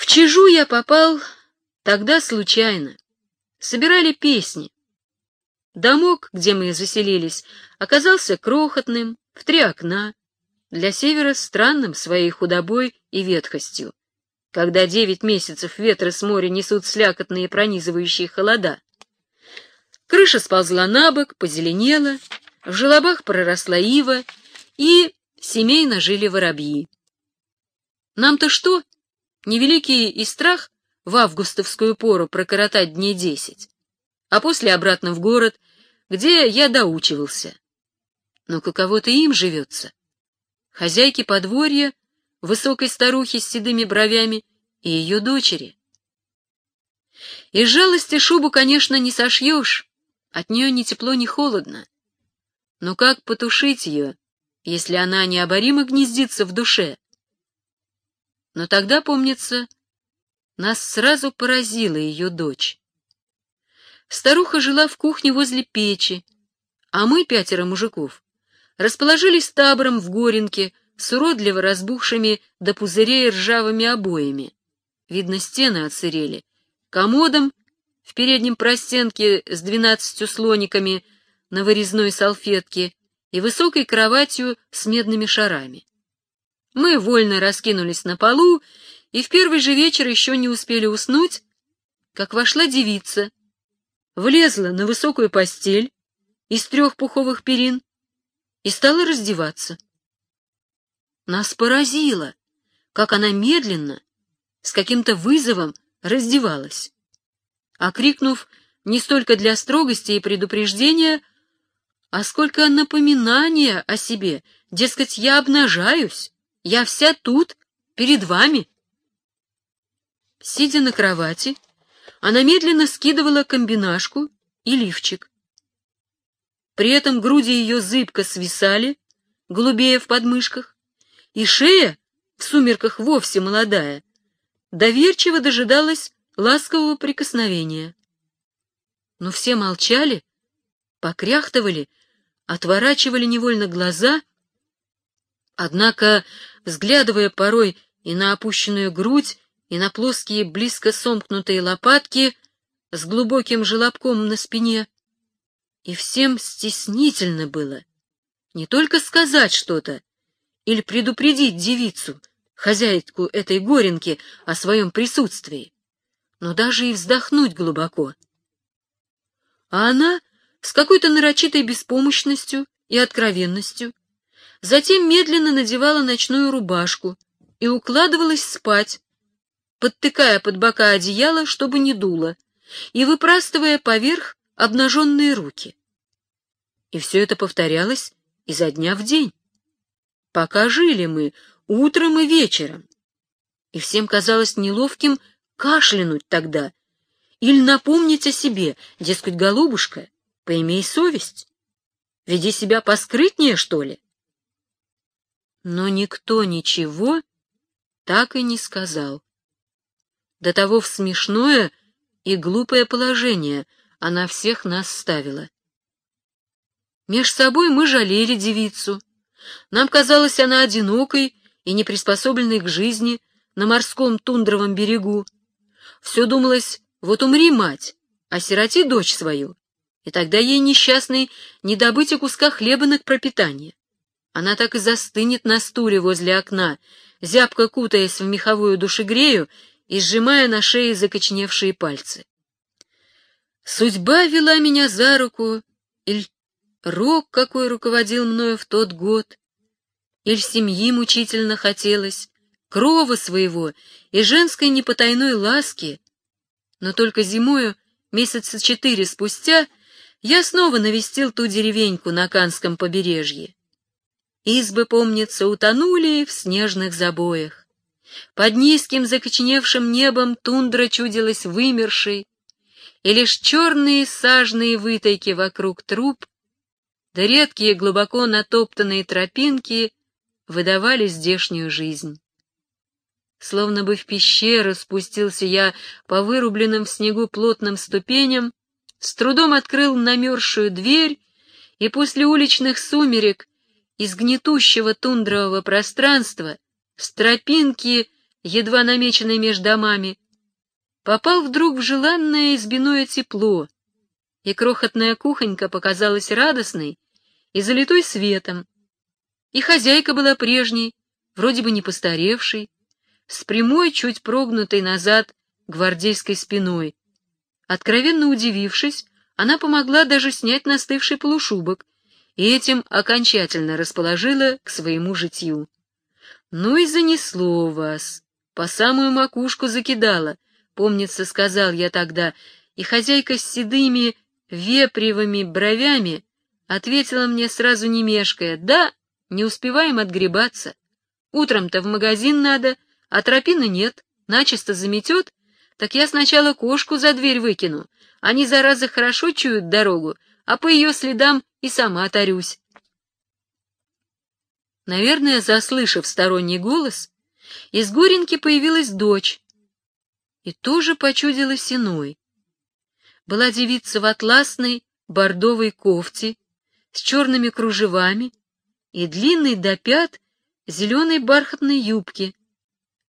В Чижу я попал тогда случайно. Собирали песни. Домок, где мы заселились, оказался крохотным, в три окна, для севера странным своей худобой и ветхостью, когда девять месяцев ветры с моря несут слякотные пронизывающие холода. Крыша сползла на бок, позеленела, в желобах проросла ива, и семейно жили воробьи. Нам-то что? Невеликий и страх в августовскую пору прокоротать дней десять, а после обратно в город, где я доучивался. Но каково-то им живется. Хозяйки подворья, высокой старухи с седыми бровями и ее дочери. Из жалости шубу, конечно, не сошьешь, от нее ни тепло, ни холодно. Но как потушить ее, если она необоримо гнездится в душе? Но тогда, помнится, нас сразу поразила ее дочь. Старуха жила в кухне возле печи, а мы, пятеро мужиков, расположились табором в Горенке с уродливо разбухшими до пузырей ржавыми обоями. Видно, стены отсырели. Комодом в переднем простенке с двенадцатью слониками на вырезной салфетке и высокой кроватью с медными шарами. Мы вольно раскинулись на полу, и в первый же вечер еще не успели уснуть, как вошла девица, влезла на высокую постель из трех пуховых перин и стала раздеваться. Нас поразило, как она медленно, с каким-то вызовом раздевалась. Окрикнув не столько для строгости и предупреждения, а сколько напоминания о себе, дескать, я обнажаюсь, я вся тут, перед вами. Сидя на кровати, она медленно скидывала комбинашку и лифчик. При этом груди ее зыбко свисали, голубее в подмышках, и шея, в сумерках вовсе молодая, доверчиво дожидалась ласкового прикосновения. Но все молчали, покряхтывали, отворачивали невольно глаза, однако, взглядывая порой и на опущенную грудь, и на плоские близко сомкнутые лопатки с глубоким желобком на спине, и всем стеснительно было не только сказать что-то или предупредить девицу, хозяйку этой горенки, о своем присутствии, но даже и вздохнуть глубоко. А она с какой-то нарочитой беспомощностью и откровенностью затем медленно надевала ночную рубашку и укладывалась спать, подтыкая под бока одеяло, чтобы не дуло, и выпрастывая поверх обнаженные руки. И все это повторялось изо дня в день. Пока жили мы утром и вечером. И всем казалось неловким кашлянуть тогда или напомнить о себе, дескать, голубушка, поимей совесть, веди себя поскрытнее, что ли. Но никто ничего так и не сказал. До того в смешное и глупое положение она всех нас ставила. Меж собой мы жалели девицу. Нам казалось она одинокой и неприспособленной к жизни на морском тундровом берегу, все думалось, вот умри, мать, осироти дочь свою, и тогда ей несчастной не добыть и куска хлеба на пропитание. Она так и застынет на стуле возле окна, зябко кутаясь в меховую душегрею и сжимая на шее закочневшие пальцы. Судьба вела меня за руку, или рок какой руководил мною в тот год, или семьи мучительно хотелось, крова своего и женской непотайной ласки, но только зимою, месяца четыре спустя, я снова навестил ту деревеньку на Канском побережье. Избы, помнится, утонули в снежных забоях. Под низким закоченевшим небом тундра чудилась вымершей, и лишь черные сажные вытайки вокруг труб, да редкие глубоко натоптанные тропинки выдавали здешнюю жизнь. Словно бы в пещеру спустился я по вырубленным в снегу плотным ступеням, с трудом открыл намерзшую дверь, и после уличных сумерек из гнетущего тундрового пространства с тропинки едва намеченный между домами, попал вдруг в желанное избиное тепло, и крохотная кухонька показалась радостной и залитой светом, и хозяйка была прежней, вроде бы не постаревшей, с прямой, чуть прогнутой назад гвардейской спиной. Откровенно удивившись, она помогла даже снять настывший полушубок и этим окончательно расположила к своему житью. Ну и занесло вас, по самую макушку закидала, помнится, сказал я тогда, и хозяйка с седыми вепревыми бровями ответила мне сразу не мешкая, да, не успеваем отгребаться. Утром-то в магазин надо, а тропины нет, начисто заметет, так я сначала кошку за дверь выкину. Они, зараза, хорошо чуют дорогу, а по ее следам и сама тарюсь. Наверное, заслышав сторонний голос, из Горенки появилась дочь и тоже почудилась иной. Была девица в атласной бордовой кофте с черными кружевами и длинной до пят зеленой бархатной юбки.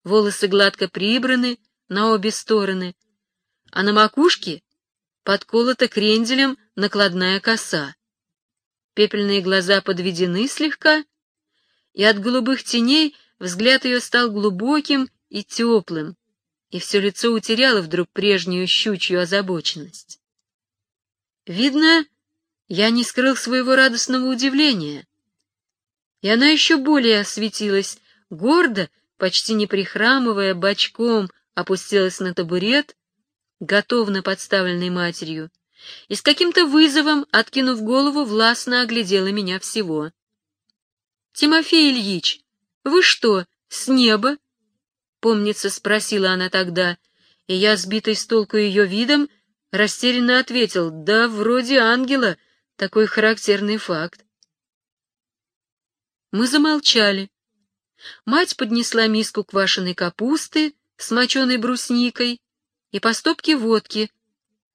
Волосы гладко прибраны на обе стороны, а на макушке подколота кренделем накладная коса. Пепельные глаза подведены слегка, и от голубых теней взгляд ее стал глубоким и теплым, и все лицо утеряло вдруг прежнюю щучью озабоченность. Видно, я не скрыл своего радостного удивления, и она еще более осветилась, гордо, почти не прихрамывая, бочком опустилась на табурет, готовно подставленной матерью, и с каким-то вызовом, откинув голову, властно оглядела меня всего. — Тимофей Ильич, вы что, с неба? — помнится, спросила она тогда, и я, сбитый с толку ее видом, растерянно ответил, да вроде ангела, такой характерный факт. Мы замолчали. Мать поднесла миску квашеной капусты с моченой брусникой и по стопке водки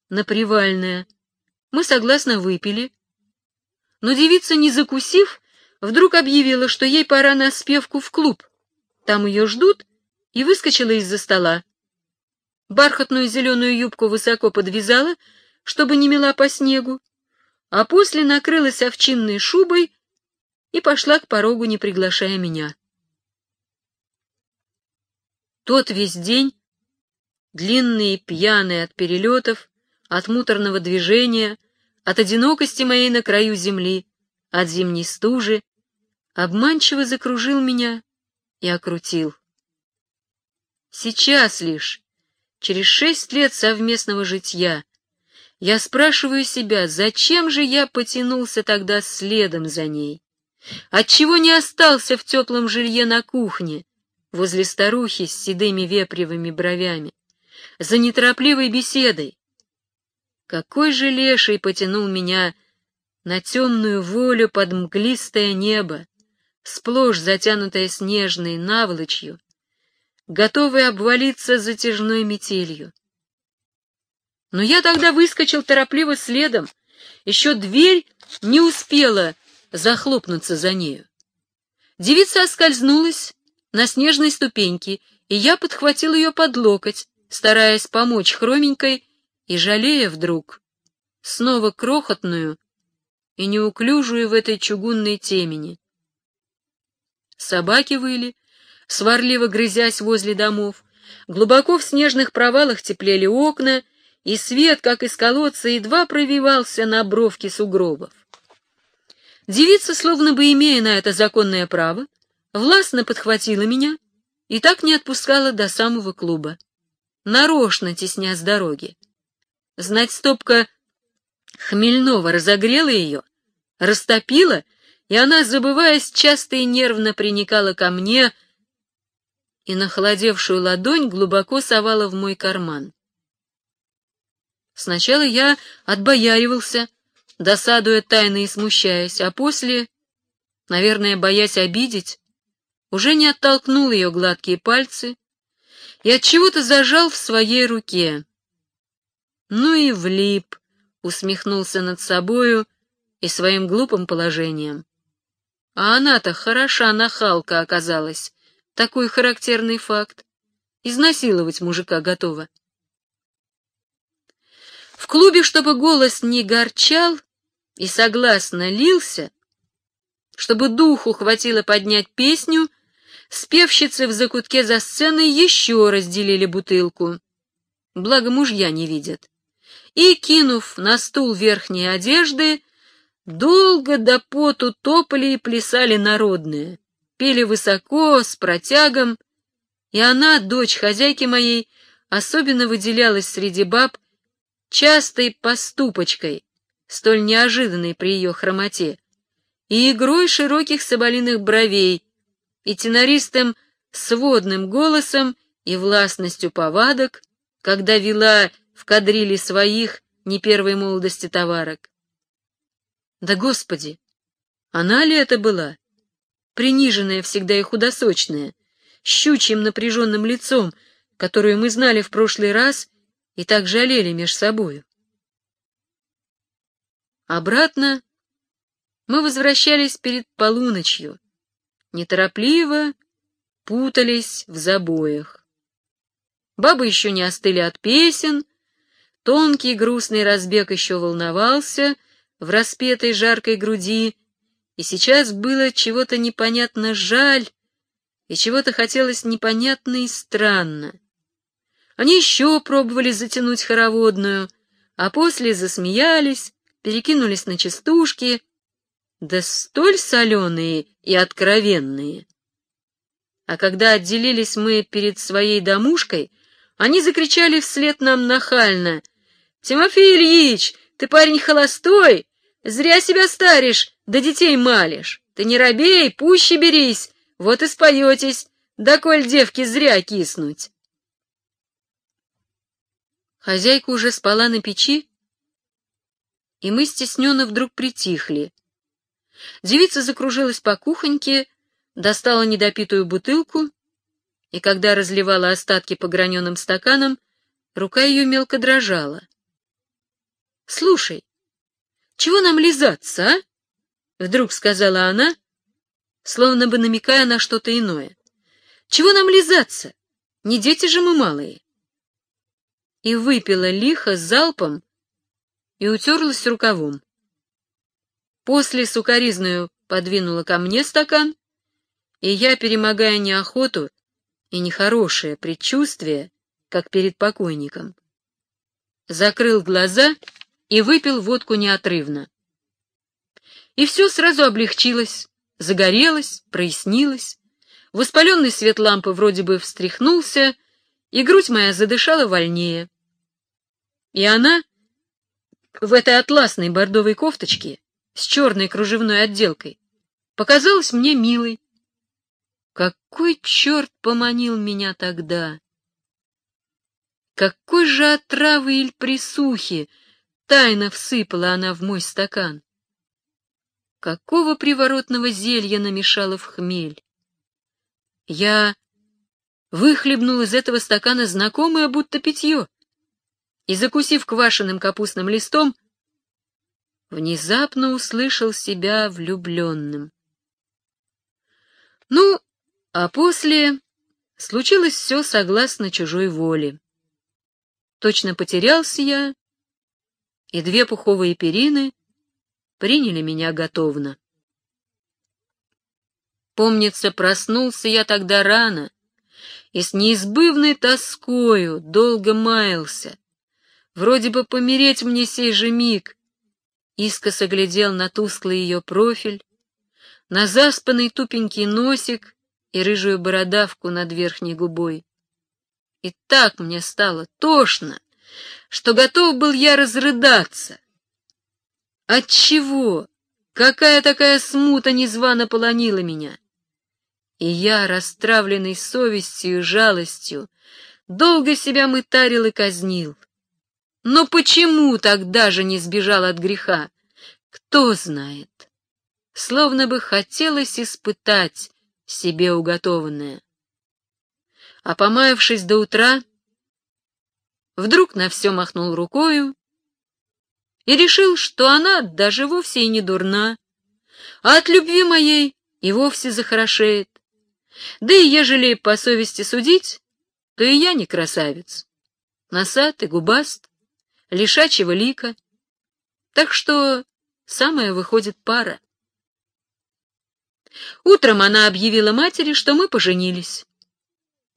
на привальное. Мы согласно выпили. Но девица, не закусив, вдруг объявила, что ей пора на спевку в клуб. Там ее ждут, и выскочила из-за стола. Бархатную зеленую юбку высоко подвязала, чтобы не мела по снегу, а после накрылась овчинной шубой и пошла к порогу, не приглашая меня. Тот весь день, длинный и пьяный от перелетов, от муторного движения, от одинокости моей на краю земли, от зимней стужи, обманчиво закружил меня и окрутил. Сейчас лишь, через шесть лет совместного житья, я спрашиваю себя, зачем же я потянулся тогда следом за ней? Отчего не остался в теплом жилье на кухне, возле старухи с седыми вепревыми бровями, за неторопливой беседой? Какой же леший потянул меня на темную волю под мглистое небо, сплошь затянутое снежной наволочью, готовый обвалиться затяжной метелью? Но я тогда выскочил торопливо следом, еще дверь не успела захлопнуться за нею. Девица оскользнулась на снежной ступеньке, и я подхватил ее под локоть, стараясь помочь хроменькой и жалея вдруг снова крохотную и неуклюжую в этой чугунной темени. Собаки выли, сварливо грызясь возле домов, глубоко в снежных провалах теплели окна, и свет, как из колодца, едва пробивался на бровке сугробов. Девица, словно бы имея на это законное право, властно подхватила меня и так не отпускала до самого клуба, нарочно тесня с дороги. Знать стопка хмельного разогрела ее, растопила, и она, забываясь, часто и нервно приникала ко мне и на холодевшую ладонь глубоко совала в мой карман. Сначала я отбояривался, досадуя тайно и смущаясь, а после, наверное, боясь обидеть, уже не оттолкнул ее гладкие пальцы и от чего то зажал в своей руке. Ну и влип, усмехнулся над собою и своим глупым положением. А она-то хороша нахалка оказалась, такой характерный факт. изнасиловать мужика готова. В клубе, чтобы голос не горчал и согласно лился, чтобы духу хватило поднять песню, спевщицы в закутке за сценой еще разделили бутылку. Благо мужья не видят. И, кинув на стул верхние одежды, долго до поту топали и плясали народные, пели высоко, с протягом, и она, дочь хозяйки моей, особенно выделялась среди баб частой поступочкой, столь неожиданной при ее хромоте, и игрой широких соболиных бровей, и тенористым сводным голосом и властностью повадок, когда вела в кадриле своих не первой молодости товарок. Да, Господи, она ли это была? Приниженная всегда и худосочная, щучьим напряженным лицом, которую мы знали в прошлый раз и так жалели меж собою. Обратно мы возвращались перед полуночью, неторопливо путались в забоях. Бабы еще не остыли от песен, тонкий грустный разбег еще волновался в распетой жаркой груди, и сейчас было чего-то непонятно жаль, и чего-то хотелось непонятно и странно. Они еще пробовали затянуть хороводную, а после засмеялись, перекинулись на частушки, да столь соленые и откровенные. А когда отделились мы перед своей домушкой, они закричали вслед нам нахально. «Тимофей Ильич, ты парень холостой, зря себя старишь, да детей малишь. Ты не робей, пуще берись, вот и споетесь, да коль девки зря киснуть». Хозяйка уже спала на печи, и мы стесненно вдруг притихли. Девица закружилась по кухоньке, достала недопитую бутылку и когда разливала остатки по граненым стаканам, рука ее мелко дрожала. — Слушай, чего нам лизаться, а? — вдруг сказала она, словно бы намекая на что-то иное. — Чего нам лизаться? Не дети же мы малые. И выпила лихо залпом и утерлась рукавом. После сукоризную подвинула ко мне стакан, и я, перемогая неохоту, и нехорошее предчувствие, как перед покойником. Закрыл глаза и выпил водку неотрывно. И все сразу облегчилось, загорелось, прояснилось. Воспаленный свет лампы вроде бы встряхнулся, и грудь моя задышала вольнее. И она в этой атласной бордовой кофточке с черной кружевной отделкой показалась мне милой, какой черт поманил меня тогда? Какой же отравы или присухи тайно всыпала она в мой стакан? Какого приворотного зелья намешала в хмель? Я выхлебнул из этого стакана знакомое будто питье и, закусив квашеным капустным листом, внезапно услышал себя влюбленным. Ну, а после случилось все согласно чужой воле. Точно потерялся я, и две пуховые перины приняли меня готовно. Помнится, проснулся я тогда рано и с неизбывной тоскою долго маялся. Вроде бы помереть мне сей же миг. Искоса глядел на тусклый ее профиль, на заспанный тупенький носик и рыжую бородавку над верхней губой. И так мне стало тошно, что готов был я разрыдаться. Отчего? Какая такая смута незвано полонила меня? И я, расстравленный совестью и жалостью, долго себя мытарил и казнил. Но почему тогда же не сбежал от греха? Кто знает. Словно бы хотелось испытать, себе уготованное. А помаявшись до утра, вдруг на все махнул рукою и решил, что она даже вовсе и не дурна, а от любви моей и вовсе захорошеет. Да и ежели по совести судить, то и я не красавец. Носатый, губаст, лишачьего лика. Так что самая выходит пара. Утром она объявила матери, что мы поженились.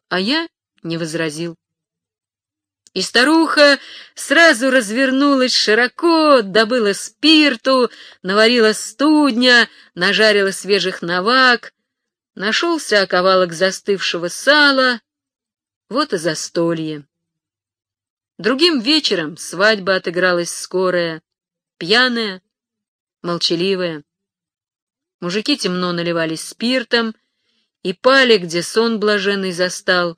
А я не возразил. И старуха сразу развернулась широко, добыла спирту, наварила студня, нажарила свежих навак, нашелся оковалок застывшего сала, вот и застолье. Другим вечером свадьба отыгралась скорая, пьяная, молчаливая. Мужики темно наливались спиртом и пали, где сон блаженный застал.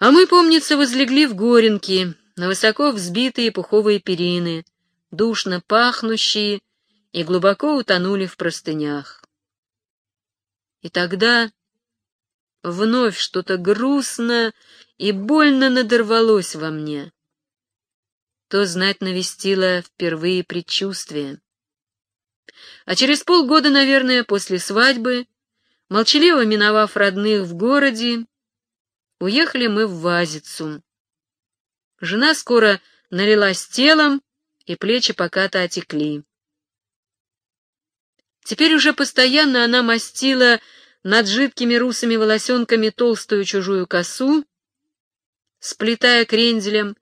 А мы, помнится, возлегли в горенки, на высоко взбитые пуховые перины, душно пахнущие, и глубоко утонули в простынях. И тогда вновь что-то грустно и больно надорвалось во мне. То знать навестило впервые предчувствие. А через полгода, наверное, после свадьбы, молчаливо миновав родных в городе, Уехали мы в Вазицу. Жена скоро налилась телом, и плечи пока-то отекли. Теперь уже постоянно она мастила над жидкими русыми волосенками толстую чужую косу, сплетая кренделем,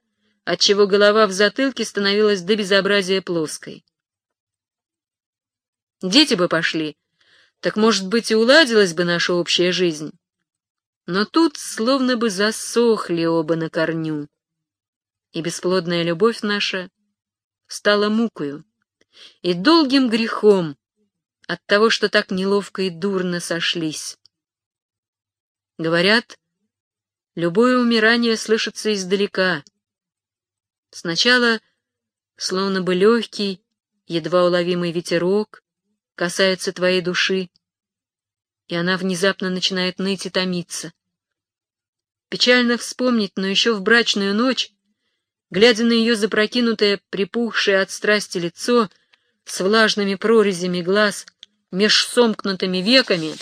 отчего голова в затылке становилась до безобразия плоской. Дети бы пошли, так, может быть, и уладилась бы наша общая жизнь. Но тут словно бы засохли оба на корню, и бесплодная любовь наша стала мукою и долгим грехом от того, что так неловко и дурно сошлись. Говорят, любое умирание слышится издалека. Сначала словно бы легкий, едва уловимый ветерок касается твоей души, и она внезапно начинает ныть и томиться. Печально вспомнить, но еще в брачную ночь, глядя на ее запрокинутое, припухшее от страсти лицо с влажными прорезями глаз, меж сомкнутыми веками,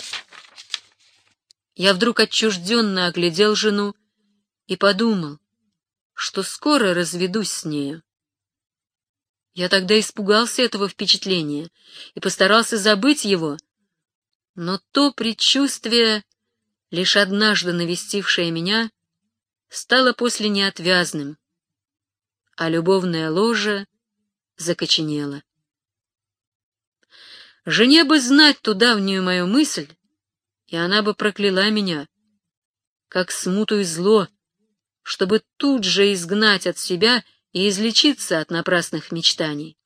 я вдруг отчужденно оглядел жену и подумал, что скоро разведусь с нею. Я тогда испугался этого впечатления и постарался забыть его, но то предчувствие лишь однажды навестившее меня, стало после неотвязным, а любовная ложа закоченела. Жене бы знать ту давнюю мою мысль, и она бы прокляла меня, как смуту и зло, чтобы тут же изгнать от себя и излечиться от напрасных мечтаний.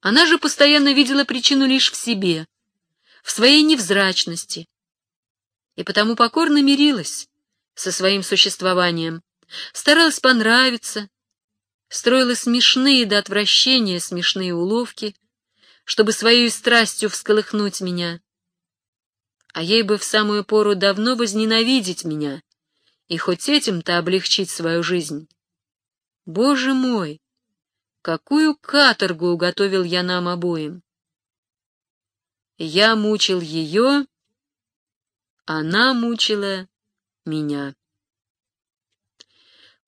Она же постоянно видела причину лишь в себе, в своей невзрачности, и потому покорно мирилась со своим существованием, старалась понравиться, строила смешные до отвращения смешные уловки, чтобы своей страстью всколыхнуть меня. А ей бы в самую пору давно возненавидеть меня и хоть этим-то облегчить свою жизнь. Боже мой! Какую каторгу уготовил я нам обоим! Я мучил ее, она мучила меня.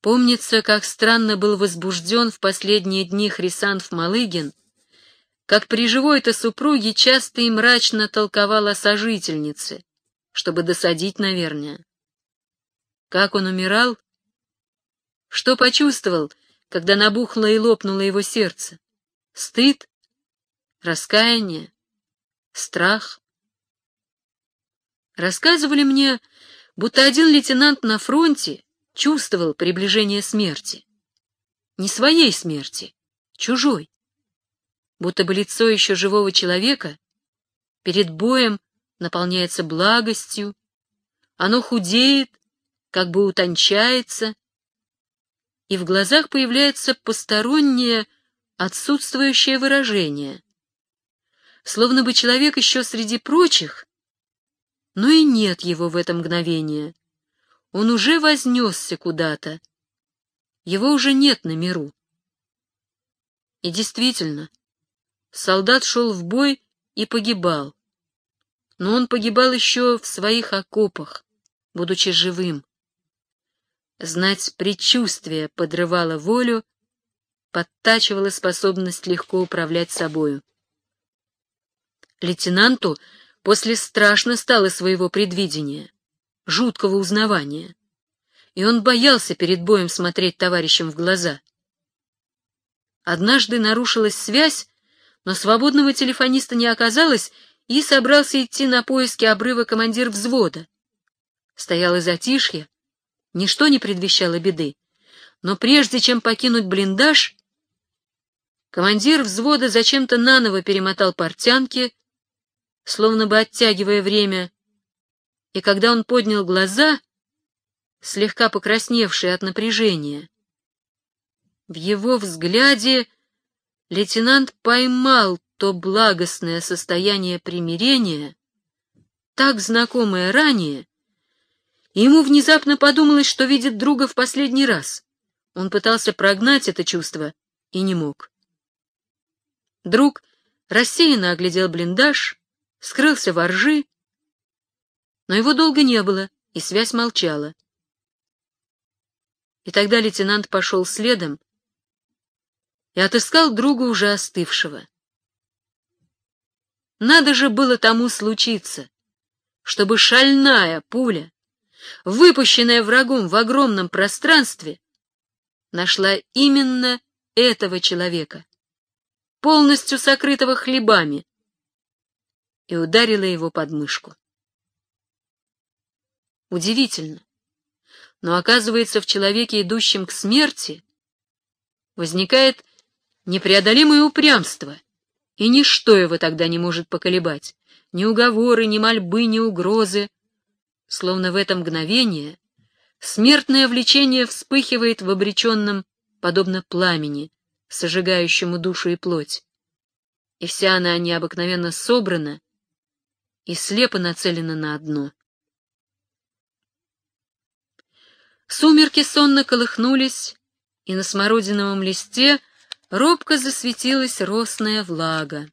Помнится, как странно был возбужден в последние дни Хрисанф Малыгин, как при живой-то супруге часто и мрачно толковал о сожительнице, чтобы досадить, наверное. Как он умирал? Что почувствовал, когда набухло и лопнуло его сердце? Стыд? Раскаяние? Страх? Рассказывали мне, будто один лейтенант на фронте чувствовал приближение смерти. Не своей смерти, чужой. Будто бы лицо еще живого человека перед боем наполняется благостью, оно худеет, как бы утончается, и в глазах появляется постороннее, отсутствующее выражение. Словно бы человек еще среди прочих но и нет его в это мгновение. Он уже вознесся куда-то. Его уже нет на миру. И действительно, солдат шел в бой и погибал. Но он погибал еще в своих окопах, будучи живым. Знать предчувствие подрывало волю, подтачивала способность легко управлять собою. Лейтенанту после страшно стало своего предвидения, жуткого узнавания, и он боялся перед боем смотреть товарищам в глаза. Однажды нарушилась связь, но свободного телефониста не оказалось, и собрался идти на поиски обрыва командир взвода. Стояло затишье, ничто не предвещало беды, но прежде чем покинуть блиндаж, командир взвода зачем-то наново перемотал портянки, словно бы оттягивая время, и когда он поднял глаза, слегка покрасневшие от напряжения, в его взгляде лейтенант поймал то благостное состояние примирения, так знакомое ранее, и ему внезапно подумалось, что видит друга в последний раз. Он пытался прогнать это чувство и не мог. Друг рассеянно оглядел блиндаж, скрылся во ржи, но его долго не было, и связь молчала. И тогда лейтенант пошел следом и отыскал друга уже остывшего. Надо же было тому случиться, чтобы шальная пуля, выпущенная врагом в огромном пространстве, нашла именно этого человека, полностью сокрытого хлебами, и ударила его под мышку. Удивительно, но оказывается, в человеке, идущем к смерти, возникает непреодолимое упрямство, и ничто его тогда не может поколебать, ни уговоры, ни мольбы, ни угрозы. Словно в это мгновение смертное влечение вспыхивает в обреченном, подобно пламени, сожигающему душу и плоть. И вся она необыкновенно собрана и слепо нацелена на одно. Сумерки сонно колыхнулись, и на смородиновом листе — робко засветилась росная влага.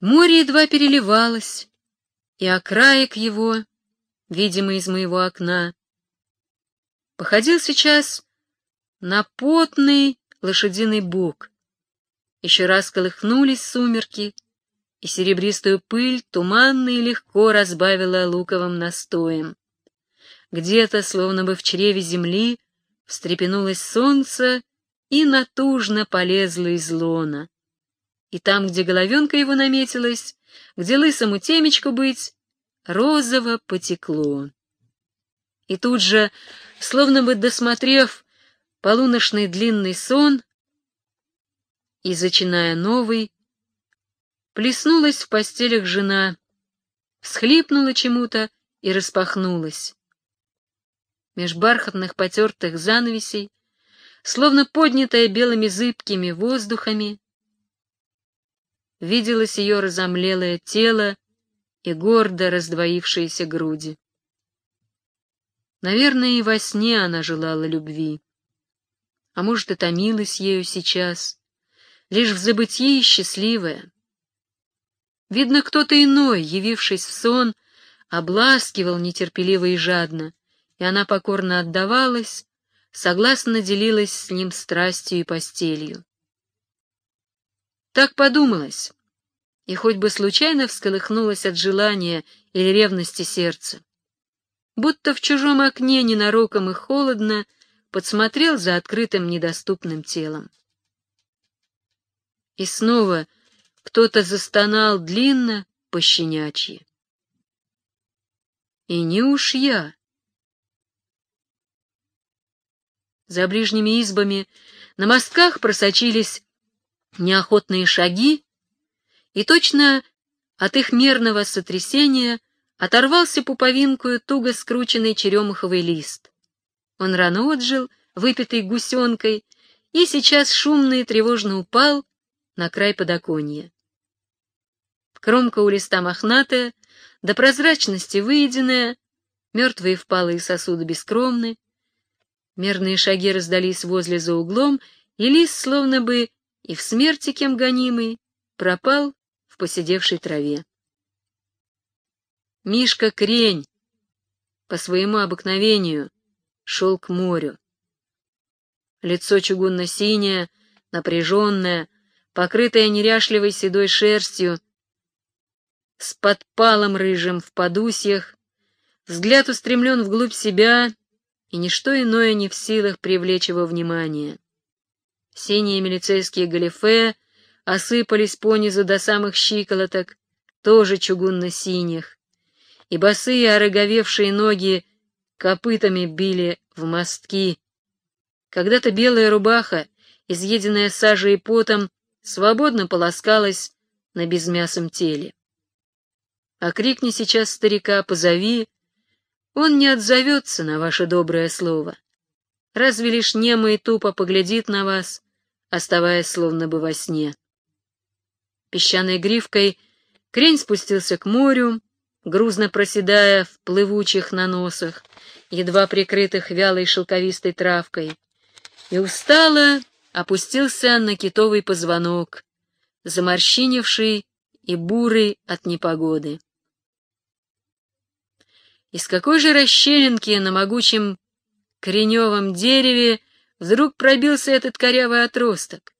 Море едва переливалось, и окраек его, видимый из моего окна, походил сейчас на потный лошадиный бок. Еще раз колыхнулись сумерки, и серебристую пыль туманно и легко разбавила луковым настоем. Где-то, словно бы в чреве земли, встрепенулось солнце и натужно полезло из лона. И там, где головенка его наметилась, где лысому темечку быть, розово потекло. И тут же, словно бы досмотрев полуношный длинный сон и зачиная новый, плеснулась в постелях жена, всхлипнула чему-то и распахнулась. Меж бархатных потертых занавесей, словно поднятая белыми зыбкими воздухами, виделось ее разомлелое тело и гордо раздвоившиеся груди. Наверное, и во сне она желала любви, а может, и томилась ею сейчас, лишь в забытии счастливая. Видно, кто-то иной, явившись в сон, обласкивал нетерпеливо и жадно, и она покорно отдавалась, согласно делилась с ним страстью и постелью. Так подумалось, и хоть бы случайно всколыхнулось от желания или ревности сердце. Будто в чужом окне ненароком и холодно подсмотрел за открытым недоступным телом. И снова кто-то застонал длинно, пощенячьи. И не уж я. За ближними избами на мостках просочились неохотные шаги, и точно от их мерного сотрясения оторвался пуповинкою туго скрученный черемуховый лист. Он рано отжил, выпитый гусенкой, и сейчас шумно и тревожно упал на край подоконья. Кромка у листа мохнатая, до прозрачности выеденная, мертвые впалые сосуды бескромны, Мерные шаги раздались возле за углом, и лис, словно бы и в смерти кем гонимый, пропал в посидевшей траве. Мишка Крень по своему обыкновению шел к морю. Лицо чугунно-синее, напряженное, покрытое неряшливой седой шерстью, с подпалом рыжим в подусьях, взгляд устремлен вглубь себя, и ничто иное не в силах привлечь его внимание. Синие милицейские галифе осыпались понизу до самых щиколоток, тоже чугунно-синих, и босые ороговевшие ноги копытами били в мостки. Когда-то белая рубаха, изъеденная сажей и потом, свободно полоскалась на безмясом теле. А крикни сейчас старика «позови», он не отзовется на ваше доброе слово. Разве лишь немо и тупо поглядит на вас, оставаясь словно бы во сне. Песчаной гривкой крень спустился к морю, грузно проседая в плывучих наносах, едва прикрытых вялой шелковистой травкой, и устало опустился на китовый позвонок, заморщинивший и бурый от непогоды. Из какой же расщелинки на могучем кореневом дереве вдруг пробился этот корявый отросток,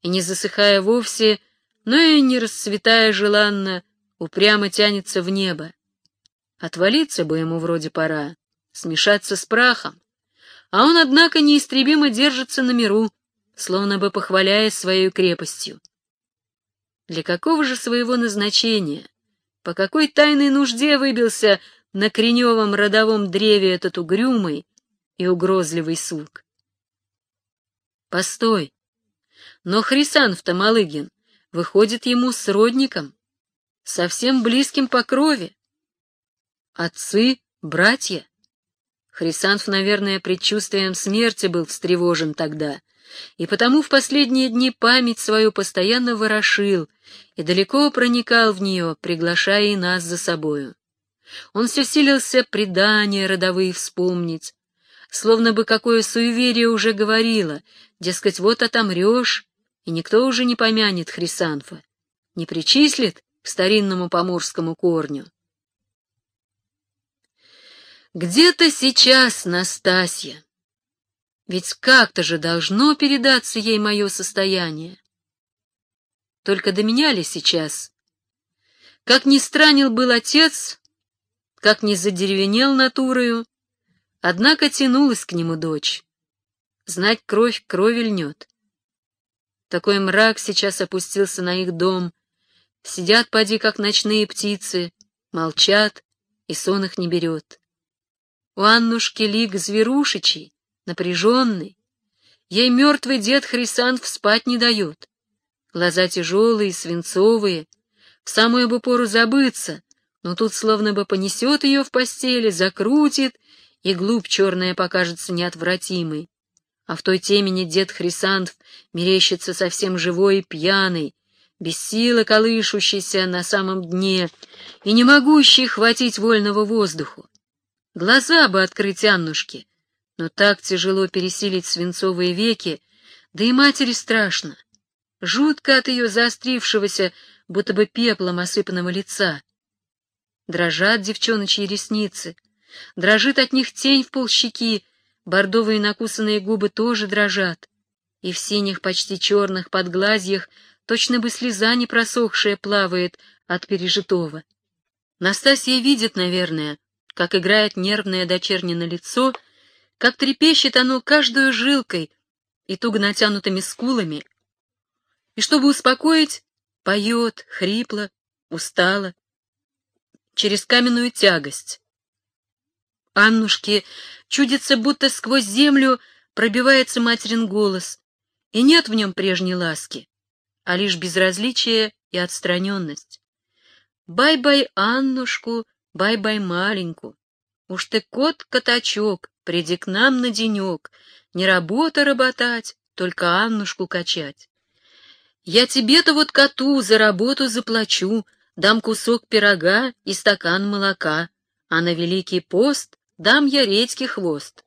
и, не засыхая вовсе, но и не расцветая желанно, упрямо тянется в небо. Отвалиться бы ему вроде пора, смешаться с прахом, а он, однако, неистребимо держится на миру, словно бы похваляясь своей крепостью. Для какого же своего назначения, по какой тайной нужде выбился на креневом родовом древе этот угрюмый и угрозливый сук? Постой! Но Хрисанф-то Малыгин выходит ему сродником, совсем близким по крови. Отцы, братья. Хрисанф, наверное, предчувствием смерти был встревожен тогда, и потому в последние дни память свою постоянно ворошил и далеко проникал в нее, приглашая и нас за собою. Он все силился предания родовые вспомнить, словно бы какое суеверие уже говорило, дескать, вот отомрешь, и никто уже не помянет Хрисанфа, не причислит к старинному поморскому корню. Где-то сейчас Настасья. Ведь как-то же должно передаться ей мое состояние. Только до меня ли сейчас? Как ни странил был отец, как ни задеревенел натурою, однако тянулась к нему дочь. Знать кровь крови льнет. Такой мрак сейчас опустился на их дом. Сидят, поди, как ночные птицы, молчат, и сон их не берет. У Аннушки лик зверушечий, напряженный. Ей мертвый дед Хрисанф спать не дает. Глаза тяжелые, свинцовые, в самую бы пору забыться, но тут словно бы понесет ее в постели, закрутит, и глубь черная покажется неотвратимой а в той темени дед Хрисанф мерещится совсем живой и пьяный, без силы колышущийся на самом дне и не могущий хватить вольного воздуху. Глаза бы открыть Аннушке, но так тяжело пересилить свинцовые веки, да и матери страшно. Жутко от ее заострившегося, будто бы пеплом осыпанного лица. Дрожат девчоночьи ресницы, дрожит от них тень в полщеки, Бордовые накусанные губы тоже дрожат, и в синих, почти черных подглазьях точно бы слеза не просохшая плавает от пережитого. Настасья видит, наверное, как играет нервное дочернино лицо, как трепещет оно каждую жилкой и туго натянутыми скулами, и, чтобы успокоить, поет, хрипло, устало, через каменную тягость. Аннушке чудится, будто сквозь землю пробивается материн голос, и нет в нем прежней ласки, а лишь безразличие и отстраненность. Бай-бай Аннушку, бай-бай маленьку. Уж ты кот-котачок, приди к нам на денек, не работа работать, только Аннушку качать. Я тебе-то вот коту за работу заплачу, дам кусок пирога и стакан молока, а на Великий пост дам я редьки хвост.